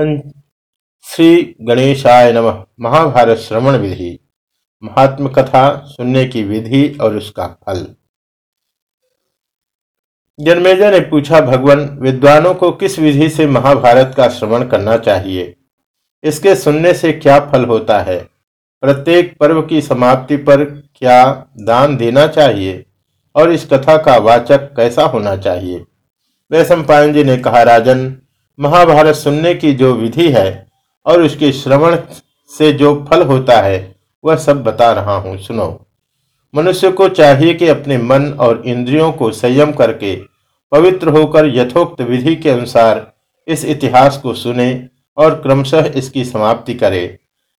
श्री गणेशाय नमः। महाभारत श्रवण विधि महात्म कथा सुनने की विधि और उसका फल। जन्मेजय ने पूछा, भगवान, विद्वानों को किस विधि से महाभारत का श्रवण करना चाहिए? इसके सुनने से क्या फल होता है? प्रत्येक पर्व की समाप्ति पर क्या दान देना चाहिए? और इस कथा का वाचक कैसा होना चाहिए? वैश्व जी ने कहा, राजन महाभारत सुनने की जो विधि है और उसके श्रवण से जो फल होता है, वह सब बता रहा हूँ। सुनो। मनुष्य को चाहिए कि अपने मन और इंद्रियों को संयम करके पवित्र होकर यथोक्त विधि के अनुसार इस इतिहास को सुने और क्रमशः इसकी समाप्ति करे,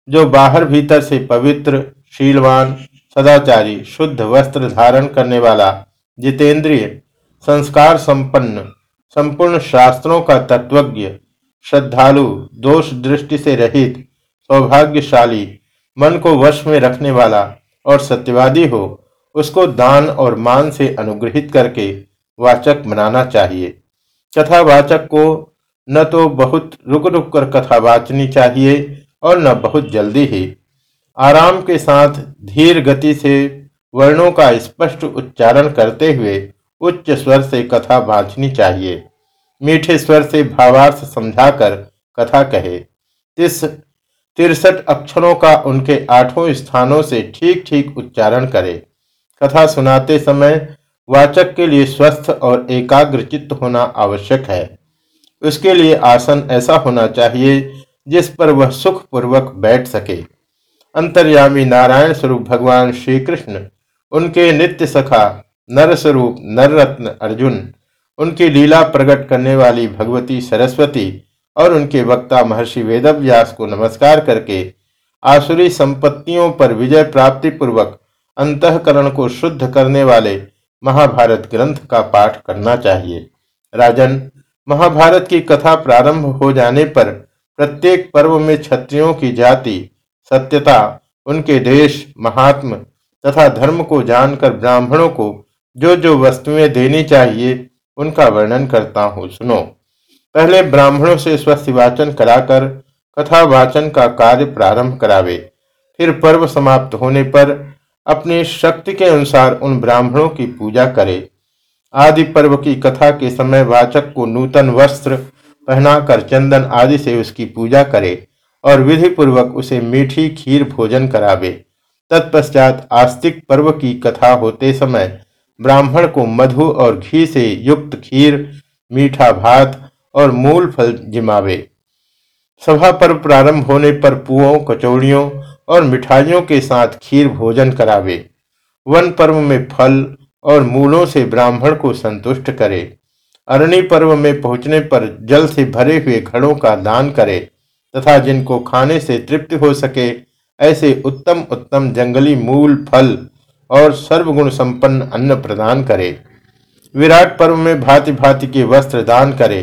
जो बाहर भीतर से पवित्र, शीलवान, सदाचारी, शुद्ध वस्त्र धारण करने वाला जितेंद्रिय, संस्कार संपन्न संपूर्ण शास्त्रों का तत्वज्ञ, श्रद्धालु, दोष दृष्टि से रहित, सौभाग्यशाली, मन को वश में रखने वाला और सत्यवादी हो, उसको दान और मान से अनुग्रहित करके वाचक बनाना चाहिए। कथा वाचक को न तो बहुत रुक रुक कर कथा वाचनी चाहिए और न बहुत जल्दी ही। आराम के साथ धीर गति से वर्णों का स्पष्ट उच्चारण करते हुए उच्च स्वर से कथा वाचनी चाहिए। मीठे स्वर से भावार्थ समझाकर कथा कहे। तिस, तिरसठ अक्षरों का उनके आठों स्थानों से ठीक ठीक उच्चारण करे। कथा सुनाते समय वाचक के लिए स्वस्थ और एकाग्र चित्त होना आवश्यक है। उसके लिए आसन ऐसा होना चाहिए जिस पर वह सुख पूर्वक बैठ सके। अंतर्यामी नारायण स्वरूप भगवान श्री कृष्ण उनके नित्य सखा नर स्वरूप नररत्न अर्जुन, उनकी लीला प्रकट करने वाली भगवती सरस्वती और उनके वक्ता महर्षि वेदव्यास को नमस्कार करके आसुरी संपत्तियों पर विजय प्राप्ति पूर्वक अंतकरण को शुद्ध करने वाले महाभारत ग्रंथ का पाठ करना चाहिए। राजन, महाभारत की कथा प्रारंभ हो जाने पर प्रत्येक पर्व में क्षत्रियों की जाति, सत्यता, उनके देश, महात्म तथा धर्म को जानकर ब्राह्मणों को जो जो वस्तुएँ देनी चाहिए, उनका वर्णन करता हूँ, सुनो। पहले ब्राह्मणों से स्वस्थ वाचन कराकर, कथा वाचन का कार्य प्रारंभ करावे। फिर पर्व समाप्त होने पर, अपनी शक्ति के अनुसार उन ब्राह्मणों की पूजा करे। आदि पर्व की कथा के समय वाचक को नूतन वस्त्र पहनाकर चंदन आदि से उसकी पूजा करे और विधि पूर्वक उसे मीठी खीर भोजन करावे। तत्पश्चात आस्तिक पर्व की कथा होते समय ब्राह्मण को मधु और घी से युक्त खीर, मीठा भात और मूल फल जिमावे। सभा पर प्रारंभ होने पर पुओं, कचौड़ियों और मिठाइयों के साथ खीर भोजन करावे। वन पर्व में फल और मूलों से ब्राह्मण को संतुष्ट करे। अरणी पर्व में पहुँचने पर जल से भरे हुए घड़ों का दान करे तथा जिनको खाने से तृप्ति हो सके, ऐसे उत्तम उत्तम जंगली मूल फल और सर्वगुण संपन्न अन्न प्रदान करे। विराट पर्व में भांति भांति के वस्त्र दान करे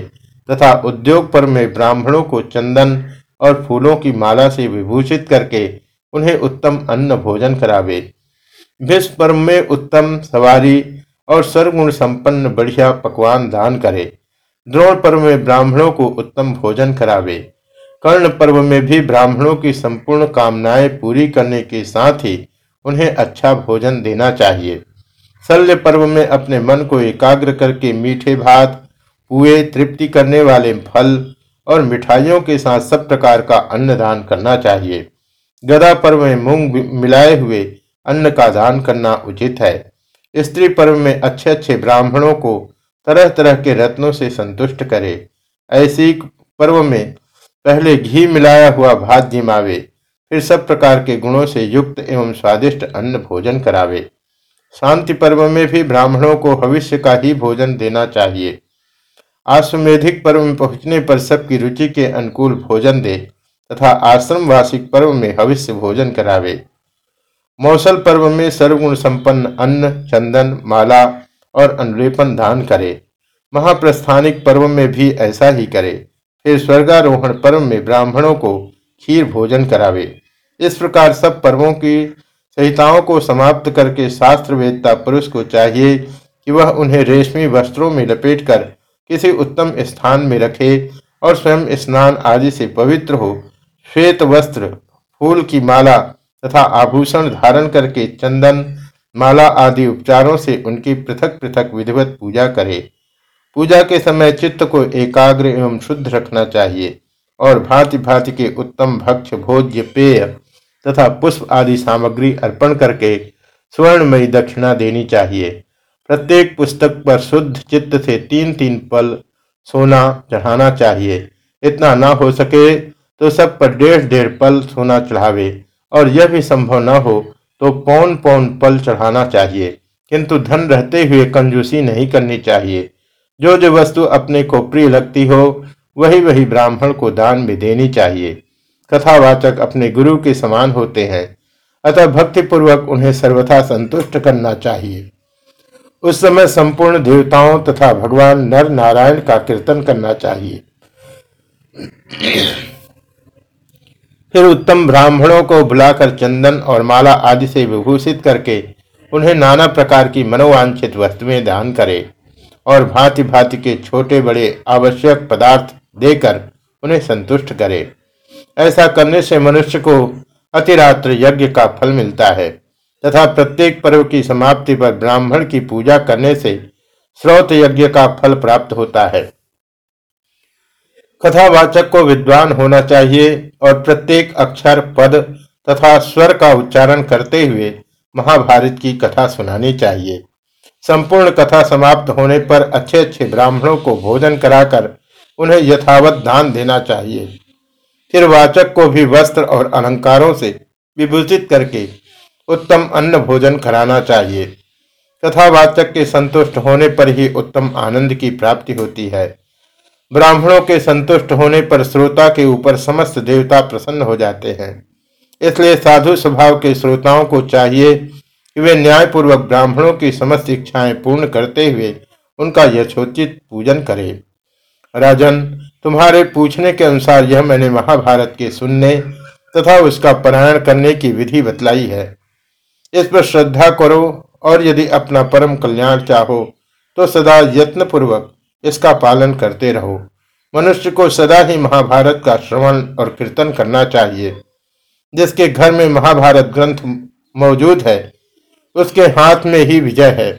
तथा उद्योग पर्व में ब्राह्मणों को चंदन और फूलों की माला से विभूषित करके उन्हें उत्तम अन्न भोजन करावे। भीष्म पर्व में उत्तम सवारी और सर्वगुण संपन्न बढ़िया पकवान दान करे। द्रोण पर्व में ब्राह्मणों को उत्तम भोजन करावे। कर्ण पर्व में भी ब्राह्मणों की संपूर्ण कामनाएँ पूरी करने के साथ ही उन्हें अच्छा भोजन देना चाहिए। शल्य पर्व में अपने मन को एकाग्र करके मीठे भात, पुए तृप्ति करने वाले फल और मिठाइयों के साथ सब प्रकार का अन्न दान करना चाहिए। गदा पर्व में मूंग मिलाए हुए अन्न का दान करना उचित है। स्त्री पर्व में अच्छे अच्छे ब्राह्मणों को तरह तरह के रत्नों से संतुष्ट करे। ऐसी पर्व में पहले घी मिलाया हुआ भात जिमावे। फिर सब प्रकार के गुणों से युक्त एवं स्वादिष्ट अन्न भोजन करावे। शांति पर्व में भी ब्राह्मणों को भविष्य का ही भोजन देना चाहिए। आश्वेधिक पर्व में पहुँचने पर सबकी रुचि के अनुकूल भोजन दे तथा वार्षिक पर्व में भविष्य भोजन करावे। मौसल पर्व में सर्वगुण संपन्न अन्न, चंदन, माला और अनुलेपन दान करे। महाप्रस्थानिक पर्व में भी ऐसा ही करे। फिर स्वर्गारोहण पर्व में ब्राह्मणों को खीर भोजन करावे। इस प्रकार सब पर्वों की संहिताओं को समाप्त करके शास्त्र वेदता पुरुष को चाहिए कि वह उन्हें रेशमी वस्त्रों में लपेटकर किसी उत्तम स्थान में रखे और स्वयं स्नान आदि से पवित्र हो। श्वेत वस्त्र, फूल की माला तथा आभूषण धारण करके चंदन, माला आदि उपचारों से उनकी पृथक पृथक विधिवत पूजा करे। पूजा के समय चित्त को एकाग्र एवं शुद्ध रखना चाहिए। और भांति भांति के उत्तम भक्ष भोज्य पेय तथा पुष्प आदि सामग्री अर्पण करके स्वर्णमयी दक्षिणा देनी चाहिए। प्रत्येक पुस्तक पर शुद्ध चित्त से तीन तीन पल सोना चढ़ाना चाहिए। इतना ना हो सके तो सब पर डेढ़ डेढ़ पल सोना चढ़ावे और यह भी संभव न हो तो पौन पौन पल चढ़ाना चाहिए। किंतु धन रहते हुए कंजूसी नहीं करनी चाहिए। जो जो वस्तु अपने को प्रिय लगती हो वही वही ब्राह्मण को दान में देनी चाहिए। कथावाचक अपने गुरु के समान होते हैं, अतः भक्तिपूर्वक उन्हें सर्वथा संतुष्ट करना चाहिए। उस समय संपूर्ण देवताओं तथा भगवान नर नारायण का कीर्तन करना चाहिए। फिर उत्तम ब्राह्मणों को बुलाकर चंदन और माला आदि से विभूषित करके उन्हें नाना प्रकार की मनोवांछित वस्तुएँ दान करे और भांति भांति के छोटे बड़े आवश्यक पदार्थ देकर उन्हें संतुष्ट करे। ऐसा करने से मनुष्य को अतिरात्र यज्ञ का फल मिलता है तथा प्रत्येक पर्व की समाप्ति पर ब्राह्मण की पूजा करने से स्रोत यज्ञ का फल प्राप्त होता है। कथावाचक को विद्वान होना चाहिए और प्रत्येक अक्षर, पद तथा स्वर का उच्चारण करते हुए महाभारत की कथा सुनानी चाहिए। संपूर्ण कथा समाप्त होने पर अच्छे अच्छे ब्राह्मणों को भोजन कराकर उन्हें यथावत दान देना चाहिए। फिर वाचक को भी वस्त्र और अलंकारों से विभूषित करके उत्तम अन्न भोजन कराना चाहिए। कथावाचक के संतुष्ट होने पर ही उत्तम आनंद की प्राप्ति होती है। ब्राह्मणों के संतुष्ट होने पर श्रोता के ऊपर समस्त देवता प्रसन्न हो जाते हैं। इसलिए साधु स्वभाव के श्रोताओं को चाहिए कि वे न्यायपूर्वक ब्राह्मणों की समस्त इच्छाएँ पूर्ण करते हुए उनका यथोचित पूजन करें। राजन, तुम्हारे पूछने के अनुसार यह मैंने महाभारत के सुनने तथा उसका पारायण करने की विधि बतलाई है। इस पर श्रद्धा करो और यदि अपना परम कल्याण चाहो तो सदा यत्न पूर्वक इसका पालन करते रहो। मनुष्य को सदा ही महाभारत का श्रवण और कीर्तन करना चाहिए। जिसके घर में महाभारत ग्रंथ मौजूद है, उसके हाथ में ही विजय है।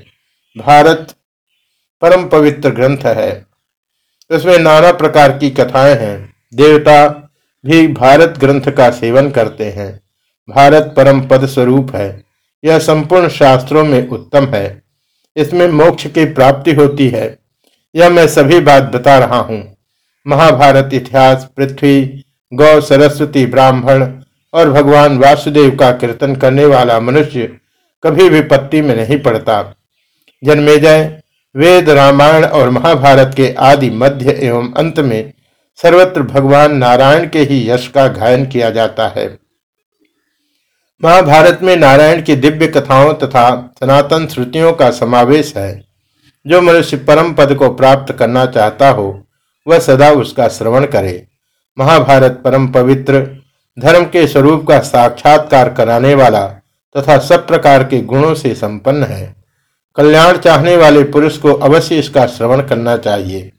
भारत परम पवित्र ग्रंथ है। उसमें नाना प्रकार की कथाएँ हैं। देवता भी भारत ग्रंथ का सेवन करते हैं। भारत परम पद स्वरूप है। यह संपूर्ण शास्त्रों में उत्तम है। इसमें मोक्ष की प्राप्ति होती है। यह मैं सभी बात बता रहा हूँ। महाभारत इतिहास, पृथ्वी, गौ, सरस्वती, ब्राह्मण और भगवान वासुदेव का कीर्तन करने वाला मनुष्य कभी विपत्ति में नहीं पड़ता। जन्मेजय वेद, रामायण और महाभारत के आदि मध्य एवं अंत में सर्वत्र भगवान नारायण के ही यश का गायन किया जाता है। महाभारत में नारायण की दिव्य कथाओं तथा सनातन श्रुतियों का समावेश है। जो मनुष्य परम पद को प्राप्त करना चाहता हो, वह सदा उसका श्रवण करे। महाभारत परम पवित्र, धर्म के स्वरूप का साक्षात्कार कराने वाला तथा सब प्रकार के गुणों से संपन्न है। कल्याण चाहने वाले पुरुष को अवश्य इसका श्रवण करना चाहिए।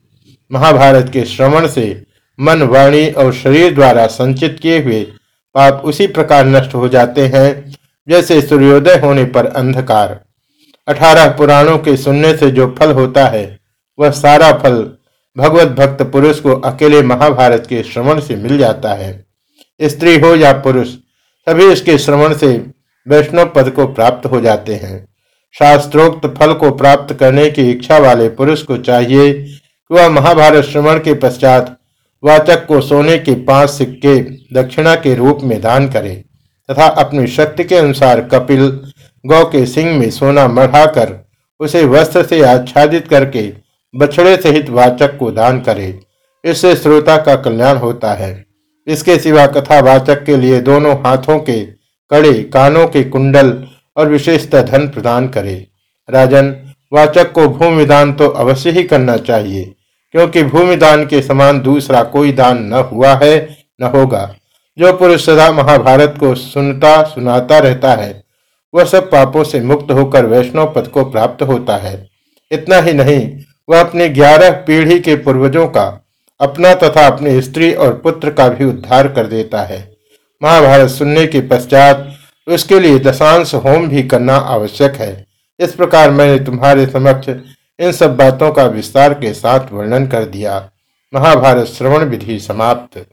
महाभारत के श्रवण से मन, वाणी और शरीर द्वारा संचित किए हुए पाप उसी प्रकार नष्ट हो जाते हैं, जैसे सूर्योदय होने पर अंधकार। अठारह पुराणों के सुनने से जो फल होता है, वह सारा फल भगवत भक्त पुरुष को अकेले महाभारत के श्रवण से मिल जाता है। स्त्री हो या पुरुष, सभी इसके श्रवण से वैष्णव पद को प्राप्त हो जाते हैं। शास्त्रोक्त फल को प्राप्त करने की इच्छा वाले पुरुष को चाहिए कि वह महाभारत श्रवण के पश्चात वाचक को सोने के पाँच सिक्के दक्षिणा के रूप में दान करे तथा अपनी शक्ति के अनुसार कपिल गौ के सिंह में सोना मढ़ाकर उसे वस्त्र से आच्छादित करके बछड़े सहित वाचक को दान करे। इससे श्रोता का कल्याण होता है। इसके सिवा कथावाचक के लिए दोनों हाथों के, कड़े, कानों के कुंडल और विशेषतः धन प्रदान करे। राजन, वाचक को भूमि दान तो अवश्य ही करना चाहिए, क्योंकि भूमि दान के समान दूसरा कोई दान न हुआ है, न होगा। जो पुरुष सदा महाभारत को सुनता, सुनाता रहता है, वह सब पापों से मुक्त होकर वैष्णव पद को प्राप्त होता है। इतना ही नहीं, वह अपने ग्यारह पीढ़ी के पूर्वजों का अपना तथा अपनी स्त्री और पुत्र का भी उद्धार कर देता है। महाभारत सुनने के पश्चात उसके लिए दशांश होम भी करना आवश्यक है। इस प्रकार मैंने तुम्हारे समक्ष इन सब बातों का विस्तार के साथ वर्णन कर दिया। महाभारत श्रवण विधि समाप्त।